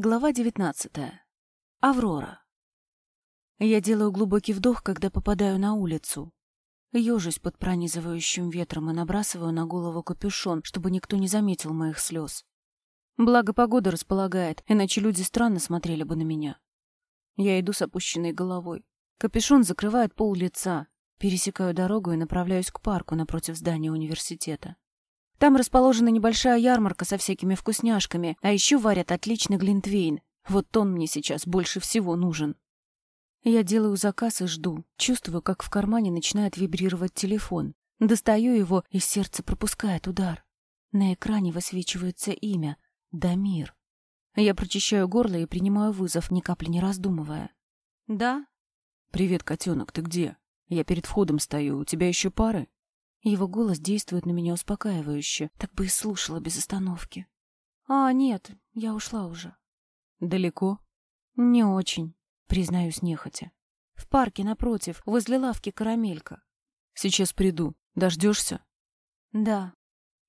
Глава 19. Аврора. Я делаю глубокий вдох, когда попадаю на улицу. Ёжусь под пронизывающим ветром и набрасываю на голову капюшон, чтобы никто не заметил моих слез. Благо погода располагает, иначе люди странно смотрели бы на меня. Я иду с опущенной головой. Капюшон закрывает пол лица. Пересекаю дорогу и направляюсь к парку напротив здания университета. Там расположена небольшая ярмарка со всякими вкусняшками, а еще варят отличный глинтвейн. Вот он мне сейчас больше всего нужен. Я делаю заказ и жду. Чувствую, как в кармане начинает вибрировать телефон. Достаю его, и сердце пропускает удар. На экране высвечивается имя — Дамир. Я прочищаю горло и принимаю вызов, ни капли не раздумывая. «Да?» «Привет, котенок, ты где? Я перед входом стою, у тебя еще пары?» Его голос действует на меня успокаивающе, так бы и слушала без остановки. «А, нет, я ушла уже». «Далеко?» «Не очень», признаюсь нехотя. «В парке напротив, возле лавки «Карамелька». «Сейчас приду. Дождешься?» «Да».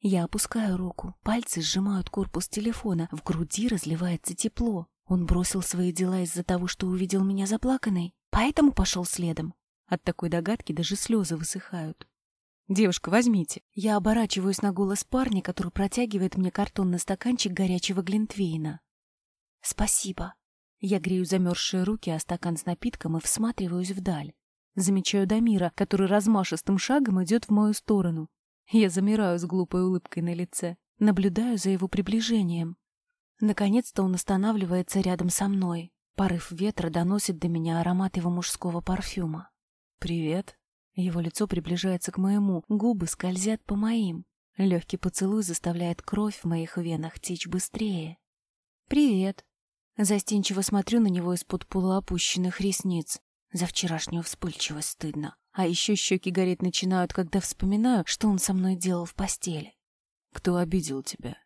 Я опускаю руку, пальцы сжимают корпус телефона, в груди разливается тепло. Он бросил свои дела из-за того, что увидел меня заплаканной, поэтому пошел следом. От такой догадки даже слезы высыхают. «Девушка, возьмите». Я оборачиваюсь на голос парня, который протягивает мне картонный стаканчик горячего глинтвейна. «Спасибо». Я грею замерзшие руки о стакан с напитком и всматриваюсь вдаль. Замечаю Дамира, который размашистым шагом идет в мою сторону. Я замираю с глупой улыбкой на лице, наблюдаю за его приближением. Наконец-то он останавливается рядом со мной. Порыв ветра доносит до меня аромат его мужского парфюма. «Привет», его лицо приближается к моему, губы скользят по моим. Легкий поцелуй заставляет кровь в моих венах течь быстрее. «Привет!» Застенчиво смотрю на него из-под полуопущенных ресниц. За вчерашнюю вспыльчивость стыдно. А еще щеки гореть начинают, когда вспоминаю, что он со мной делал в постели. «Кто обидел тебя?»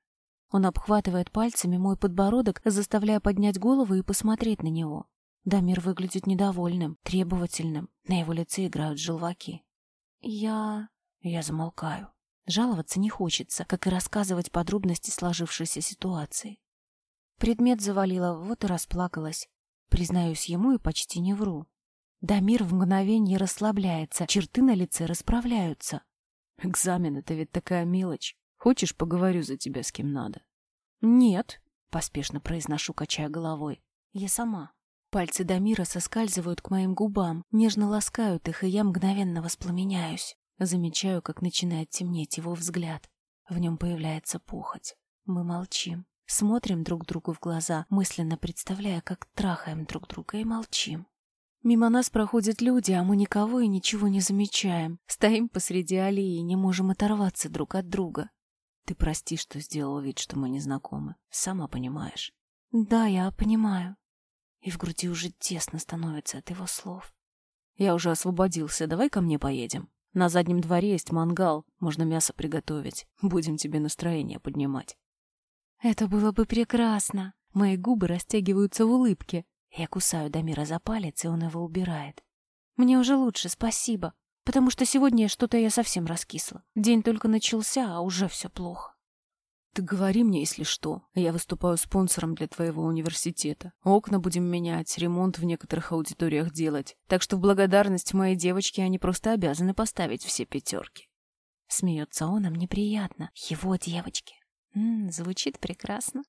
Он обхватывает пальцами мой подбородок, заставляя поднять голову и посмотреть на него. Дамир выглядит недовольным, требовательным. На его лице играют желваки. Я... Я замолкаю. Жаловаться не хочется, как и рассказывать подробности сложившейся ситуации. Предмет завалила, вот и расплакалась. Признаюсь ему и почти не вру. Дамир в мгновение расслабляется, черты на лице расправляются. Экзамен — это ведь такая мелочь. Хочешь, поговорю за тебя с кем надо? Нет, поспешно произношу, качая головой. Я сама. Пальцы Дамира соскальзывают к моим губам, нежно ласкают их, и я мгновенно воспламеняюсь. Замечаю, как начинает темнеть его взгляд. В нем появляется похоть. Мы молчим. Смотрим друг другу в глаза, мысленно представляя, как трахаем друг друга и молчим. Мимо нас проходят люди, а мы никого и ничего не замечаем. Стоим посреди аллеи и не можем оторваться друг от друга. Ты прости, что сделал вид, что мы не знакомы. Сама понимаешь. Да, я понимаю и в груди уже тесно становится от его слов. «Я уже освободился, давай ко мне поедем. На заднем дворе есть мангал, можно мясо приготовить. Будем тебе настроение поднимать». «Это было бы прекрасно!» Мои губы растягиваются в улыбке. Я кусаю Дамира за палец, и он его убирает. «Мне уже лучше, спасибо, потому что сегодня что-то я совсем раскисла. День только начался, а уже все плохо». Ты говори мне, если что. Я выступаю спонсором для твоего университета. Окна будем менять, ремонт в некоторых аудиториях делать. Так что в благодарность моей девочке они просто обязаны поставить все пятерки. Смеется он, а мне приятно. Его девочки. М -м, звучит прекрасно.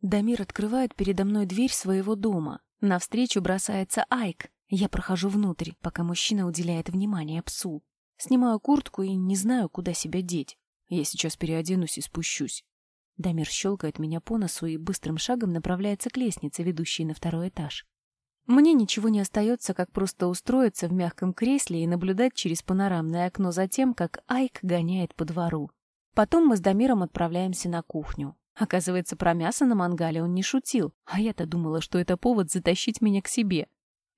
Дамир открывает передо мной дверь своего дома. Навстречу бросается Айк. Я прохожу внутрь, пока мужчина уделяет внимание псу. Снимаю куртку и не знаю, куда себя деть. Я сейчас переоденусь и спущусь. Дамир щелкает меня по носу и быстрым шагом направляется к лестнице, ведущей на второй этаж. Мне ничего не остается, как просто устроиться в мягком кресле и наблюдать через панорамное окно за тем, как Айк гоняет по двору. Потом мы с Дамиром отправляемся на кухню. Оказывается, про мясо на мангале он не шутил, а я-то думала, что это повод затащить меня к себе.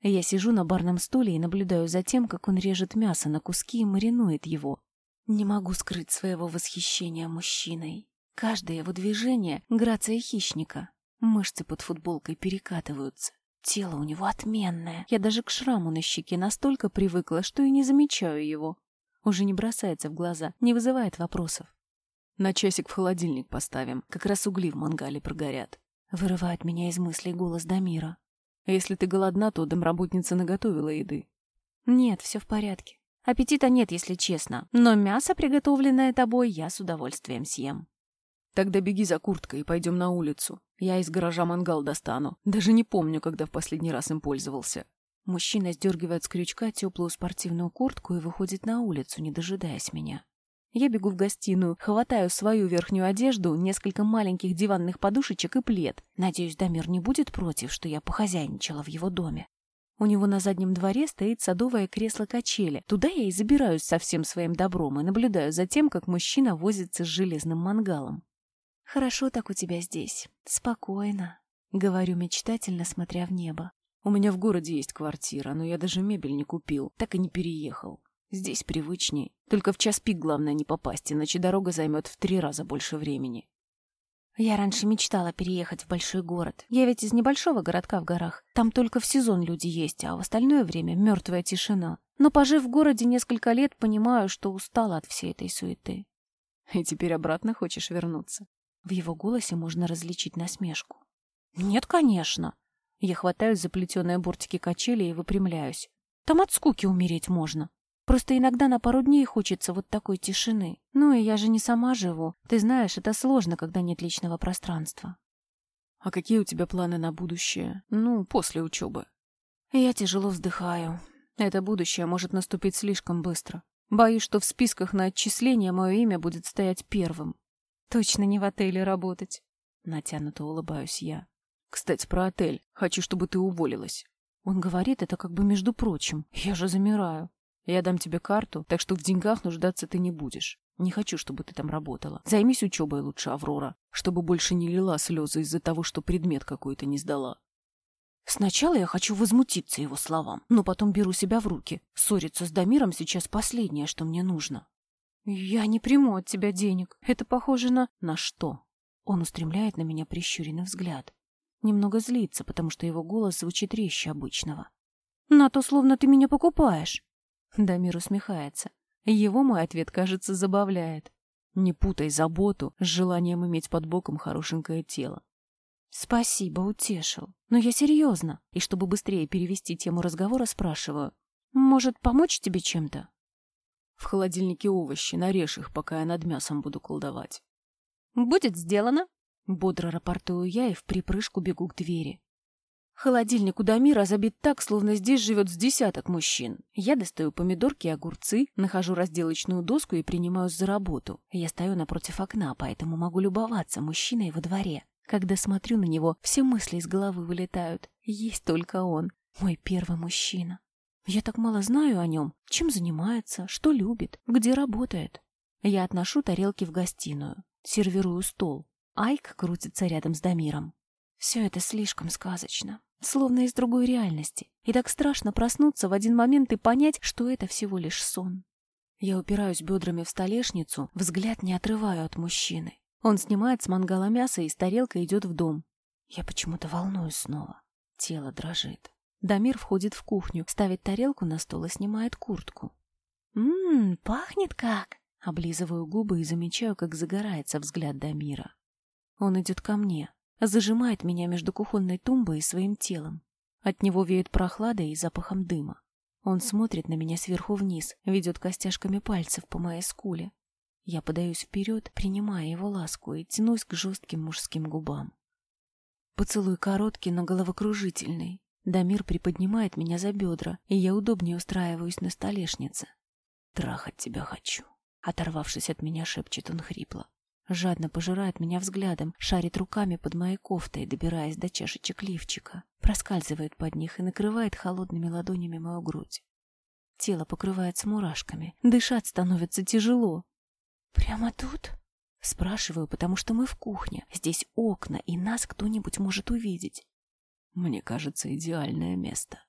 Я сижу на барном стуле и наблюдаю за тем, как он режет мясо на куски и маринует его. Не могу скрыть своего восхищения мужчиной. Каждое его движение — грация хищника. Мышцы под футболкой перекатываются. Тело у него отменное. Я даже к шраму на щеке настолько привыкла, что и не замечаю его. Уже не бросается в глаза, не вызывает вопросов. На часик в холодильник поставим. Как раз угли в мангале прогорят. Вырывает меня из мыслей голос Дамира. Если ты голодна, то домработница наготовила еды. Нет, все в порядке. Аппетита нет, если честно. Но мясо, приготовленное тобой, я с удовольствием съем. Тогда беги за курткой и пойдем на улицу. Я из гаража мангал достану. Даже не помню, когда в последний раз им пользовался. Мужчина сдергивает с крючка теплую спортивную куртку и выходит на улицу, не дожидаясь меня. Я бегу в гостиную, хватаю свою верхнюю одежду, несколько маленьких диванных подушечек и плед. Надеюсь, Дамир не будет против, что я похозяйничала в его доме. У него на заднем дворе стоит садовое кресло-качели. Туда я и забираюсь со всем своим добром и наблюдаю за тем, как мужчина возится с железным мангалом. «Хорошо так у тебя здесь. Спокойно», — говорю мечтательно, смотря в небо. «У меня в городе есть квартира, но я даже мебель не купил, так и не переехал. Здесь привычней. Только в час пик главное не попасть, иначе дорога займет в три раза больше времени. Я раньше мечтала переехать в большой город. Я ведь из небольшого городка в горах. Там только в сезон люди есть, а в остальное время мертвая тишина. Но, пожив в городе несколько лет, понимаю, что устала от всей этой суеты. И теперь обратно хочешь вернуться? В его голосе можно различить насмешку. Нет, конечно. Я хватаюсь за плетеные бортики качели и выпрямляюсь. Там от скуки умереть можно. Просто иногда на пару дней хочется вот такой тишины. Ну и я же не сама живу. Ты знаешь, это сложно, когда нет личного пространства. А какие у тебя планы на будущее? Ну, после учебы. Я тяжело вздыхаю. Это будущее может наступить слишком быстро. Боюсь, что в списках на отчисление мое имя будет стоять первым. Точно не в отеле работать. Натянуто улыбаюсь я. Кстати, про отель. Хочу, чтобы ты уволилась. Он говорит это как бы между прочим. Я же замираю. Я дам тебе карту, так что в деньгах нуждаться ты не будешь. Не хочу, чтобы ты там работала. Займись учебой лучше, Аврора, чтобы больше не лила слезы из-за того, что предмет какой-то не сдала. Сначала я хочу возмутиться его словам, но потом беру себя в руки. Ссориться с Дамиром сейчас последнее, что мне нужно. Я не приму от тебя денег. Это похоже на... На что? Он устремляет на меня прищуренный взгляд. Немного злится, потому что его голос звучит резче обычного. На то, словно ты меня покупаешь. Дамир усмехается. Его мой ответ, кажется, забавляет. Не путай заботу с желанием иметь под боком хорошенькое тело. Спасибо, утешил. Но я серьезно. И чтобы быстрее перевести тему разговора, спрашиваю. Может, помочь тебе чем-то? В холодильнике овощи, нарежь их, пока я над мясом буду колдовать. Будет сделано. Бодро рапортую я и в припрыжку бегу к двери. Холодильник у Дамира забит так, словно здесь живет с десяток мужчин. Я достаю помидорки и огурцы, нахожу разделочную доску и принимаюсь за работу. Я стою напротив окна, поэтому могу любоваться мужчиной во дворе. Когда смотрю на него, все мысли из головы вылетают. Есть только он, мой первый мужчина. Я так мало знаю о нем, чем занимается, что любит, где работает. Я отношу тарелки в гостиную, сервирую стол. Айк крутится рядом с Дамиром. Все это слишком сказочно словно из другой реальности. И так страшно проснуться в один момент и понять, что это всего лишь сон. Я упираюсь бедрами в столешницу, взгляд не отрываю от мужчины. Он снимает с мангала мясо и с тарелкой идет в дом. Я почему-то волнуюсь снова. Тело дрожит. Дамир входит в кухню, ставит тарелку на стол и снимает куртку. «Ммм, пахнет как!» Облизываю губы и замечаю, как загорается взгляд Дамира. Он идет ко мне, зажимает меня между кухонной тумбой и своим телом. От него веет прохладой и запахом дыма. Он смотрит на меня сверху вниз, ведет костяшками пальцев по моей скуле. Я подаюсь вперед, принимая его ласку и тянусь к жестким мужским губам. Поцелуй короткий, но головокружительный. Дамир приподнимает меня за бедра, и я удобнее устраиваюсь на столешнице. «Трахать тебя хочу», — оторвавшись от меня, шепчет он хрипло. Жадно пожирает меня взглядом, шарит руками под моей кофтой, добираясь до чашечек лифчика, проскальзывает под них и накрывает холодными ладонями мою грудь. Тело покрывается мурашками, дышать становится тяжело. «Прямо тут?» Спрашиваю, потому что мы в кухне, здесь окна, и нас кто-нибудь может увидеть. Мне кажется, идеальное место.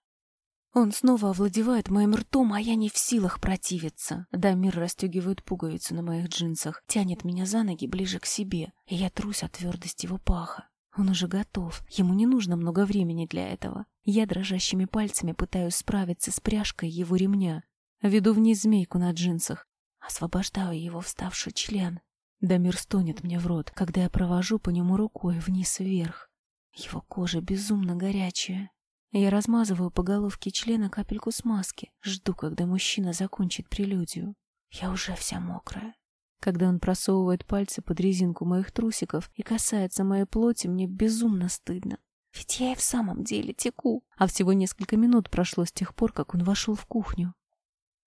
Он снова овладевает моим ртом, а я не в силах противиться. Дамир расстегивает пуговицу на моих джинсах, тянет меня за ноги ближе к себе, и я трусь от твердости его паха. Он уже готов, ему не нужно много времени для этого. Я дрожащими пальцами пытаюсь справиться с пряжкой его ремня. Веду вниз змейку на джинсах, освобождаю его вставший член. Дамир стонет мне в рот, когда я провожу по нему рукой вниз-вверх. Его кожа безумно горячая. Я размазываю по головке члена капельку смазки, жду, когда мужчина закончит прелюдию. Я уже вся мокрая. Когда он просовывает пальцы под резинку моих трусиков и касается моей плоти, мне безумно стыдно. Ведь я и в самом деле теку. А всего несколько минут прошло с тех пор, как он вошел в кухню.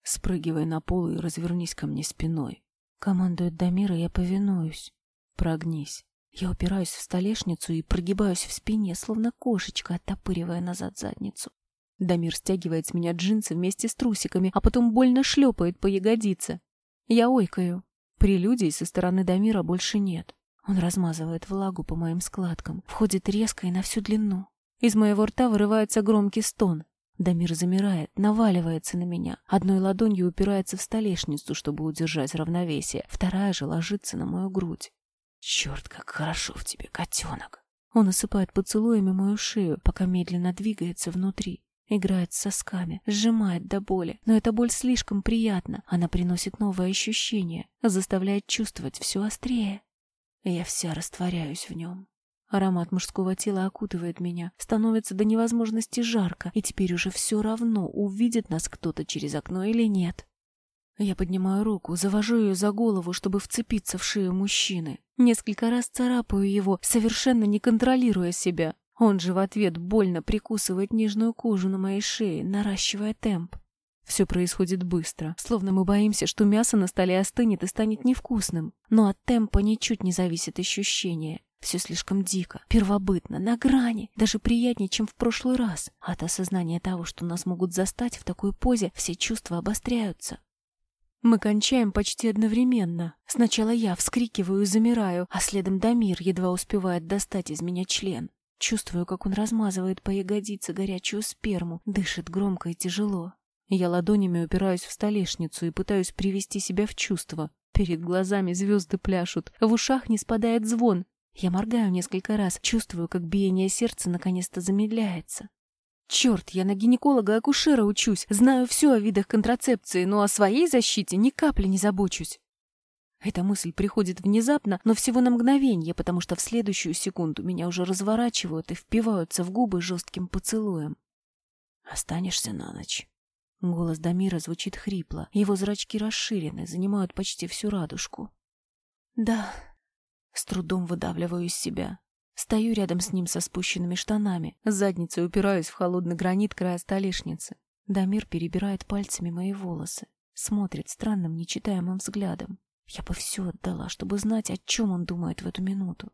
Спрыгивай на пол и развернись ко мне спиной. Командует Дамир, и я повинуюсь. Прогнись. Я упираюсь в столешницу и прогибаюсь в спине, словно кошечка, оттопыривая назад задницу. Дамир стягивает с меня джинсы вместе с трусиками, а потом больно шлепает по ягодице. Я ойкаю. Прелюдий со стороны Дамира больше нет. Он размазывает влагу по моим складкам, входит резко и на всю длину. Из моего рта вырывается громкий стон. Дамир замирает, наваливается на меня. Одной ладонью упирается в столешницу, чтобы удержать равновесие, вторая же ложится на мою грудь. «Черт, как хорошо в тебе, котенок!» Он осыпает поцелуями мою шею, пока медленно двигается внутри. Играет с сосками, сжимает до боли, но эта боль слишком приятна. Она приносит новые ощущения, заставляет чувствовать все острее. Я вся растворяюсь в нем. Аромат мужского тела окутывает меня, становится до невозможности жарко, и теперь уже все равно, увидит нас кто-то через окно или нет. Я поднимаю руку, завожу ее за голову, чтобы вцепиться в шею мужчины. Несколько раз царапаю его, совершенно не контролируя себя. Он же в ответ больно прикусывает нежную кожу на моей шее, наращивая темп. Все происходит быстро, словно мы боимся, что мясо на столе остынет и станет невкусным. Но от темпа ничуть не зависит ощущение. Все слишком дико, первобытно, на грани, даже приятнее, чем в прошлый раз. От осознания того, что нас могут застать в такой позе, все чувства обостряются. Мы кончаем почти одновременно. Сначала я вскрикиваю и замираю, а следом Дамир едва успевает достать из меня член. Чувствую, как он размазывает по ягодице горячую сперму, дышит громко и тяжело. Я ладонями упираюсь в столешницу и пытаюсь привести себя в чувство. Перед глазами звезды пляшут, в ушах не спадает звон. Я моргаю несколько раз, чувствую, как биение сердца наконец-то замедляется. Черт, я на гинеколога-акушера учусь, знаю все о видах контрацепции, но о своей защите ни капли не забочусь. Эта мысль приходит внезапно, но всего на мгновение, потому что в следующую секунду меня уже разворачивают и впиваются в губы жестким поцелуем. «Останешься на ночь». Голос Дамира звучит хрипло, его зрачки расширены, занимают почти всю радужку. «Да». С трудом выдавливаю из себя. Стою рядом с ним со спущенными штанами, задницей упираюсь в холодный гранит края столешницы. Дамир перебирает пальцами мои волосы, смотрит странным, нечитаемым взглядом. Я бы все отдала, чтобы знать, о чем он думает в эту минуту.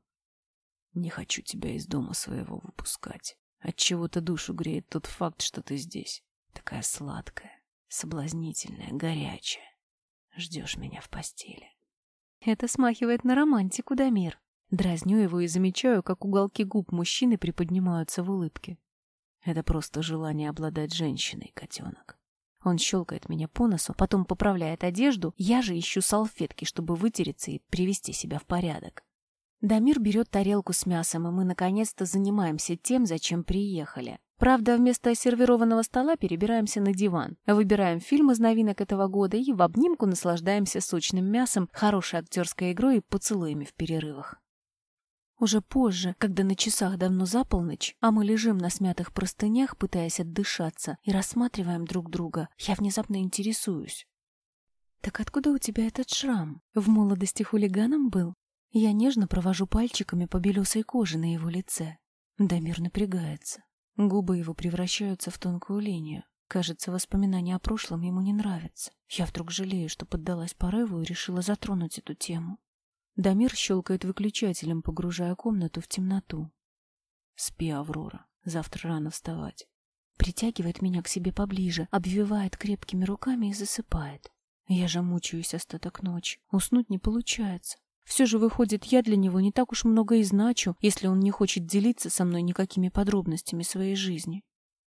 Не хочу тебя из дома своего выпускать. Отчего-то душу греет тот факт, что ты здесь. Такая сладкая, соблазнительная, горячая. Ждешь меня в постели. Это смахивает на романтику, Дамир. Дразню его и замечаю, как уголки губ мужчины приподнимаются в улыбке. Это просто желание обладать женщиной, котенок. Он щелкает меня по носу, потом поправляет одежду, я же ищу салфетки, чтобы вытереться и привести себя в порядок. Дамир берет тарелку с мясом, и мы наконец-то занимаемся тем, зачем приехали. Правда, вместо сервированного стола перебираемся на диван, выбираем фильм из новинок этого года и в обнимку наслаждаемся сочным мясом, хорошей актерской игрой и поцелуями в перерывах. Уже позже, когда на часах давно за полночь, а мы лежим на смятых простынях, пытаясь отдышаться, и рассматриваем друг друга, я внезапно интересуюсь. «Так откуда у тебя этот шрам? В молодости хулиганом был?» Я нежно провожу пальчиками по белесой коже на его лице. Дамир напрягается. Губы его превращаются в тонкую линию. Кажется, воспоминания о прошлом ему не нравятся. Я вдруг жалею, что поддалась порыву и решила затронуть эту тему. Дамир щелкает выключателем, погружая комнату в темноту. Спи, Аврора, завтра рано вставать. Притягивает меня к себе поближе, обвивает крепкими руками и засыпает. Я же мучаюсь остаток ночи. Уснуть не получается. Все же выходит, я для него не так уж много и значу, если он не хочет делиться со мной никакими подробностями своей жизни.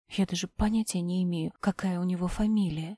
Я даже понятия не имею, какая у него фамилия.